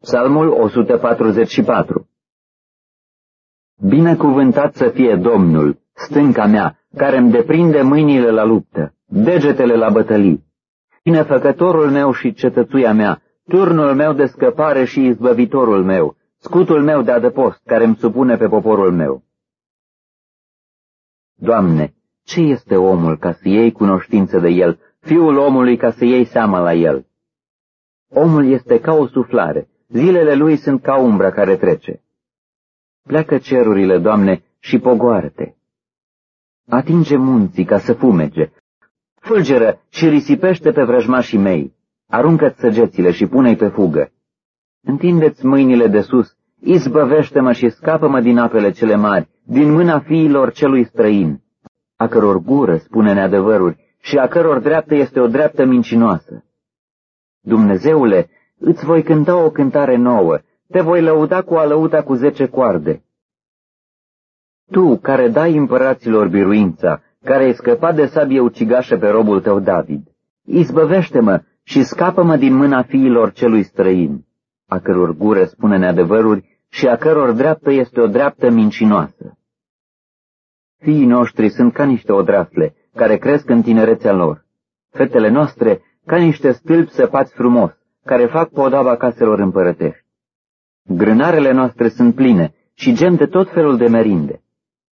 Psalmul 144 Binecuvântat să fie Domnul, stânca mea, care îmi deprinde mâinile la luptă, degetele la bătălii. Binefăcătorul meu și cetățuia mea, turnul meu de scăpare și izbăvitorul meu, scutul meu de adăpost, care îmi supune pe poporul meu. Doamne, ce este omul ca să iei cunoștință de el, fiul omului ca să iei seama la el? Omul este ca o suflare, zilele lui sunt ca umbra care trece. Pleacă cerurile, Doamne, și pogoară-te. Atinge munții ca să fumege. Fulgeră și risipește pe vrăjmașii mei. Aruncă-ți săgețile și pune-i pe fugă. Întindeți mâinile de sus, izbăvește-mă și scapă-mă din apele cele mari, din mâna fiilor celui străin, a căror gură spune neadevăruri și a căror dreaptă este o dreaptă mincinoasă. Dumnezeule, îți voi cânta o cântare nouă, te voi lăuda cu alăuta cu zece coarde. Tu, care dai împăraților biruința, care ai scăpat de sabie ucigașă pe robul tău David, izbăvește-mă și scapă-mă din mâna fiilor celui străin, a căror gură spune neadevăruri și a căror dreaptă este o dreaptă mincinoasă. Fiii noștri sunt ca niște odrasle, care cresc în tinerețea lor. Fetele noastre ca niște stâlpi săpați frumos, care fac podaba caselor împărătești. Grânarele noastre sunt pline și gem de tot felul de merinde.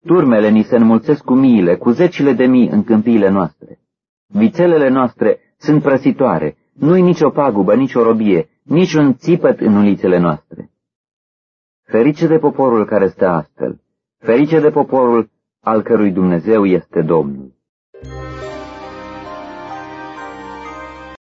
Turmele ni se înmulțesc cu miile, cu zecile de mii în câmpiile noastre. Vițelele noastre sunt prăsitoare, nu-i nicio pagubă, nicio robie, nici un țipăt în ulițele noastre. Ferice de poporul care stă astfel, ferice de poporul al cărui Dumnezeu este Domnul.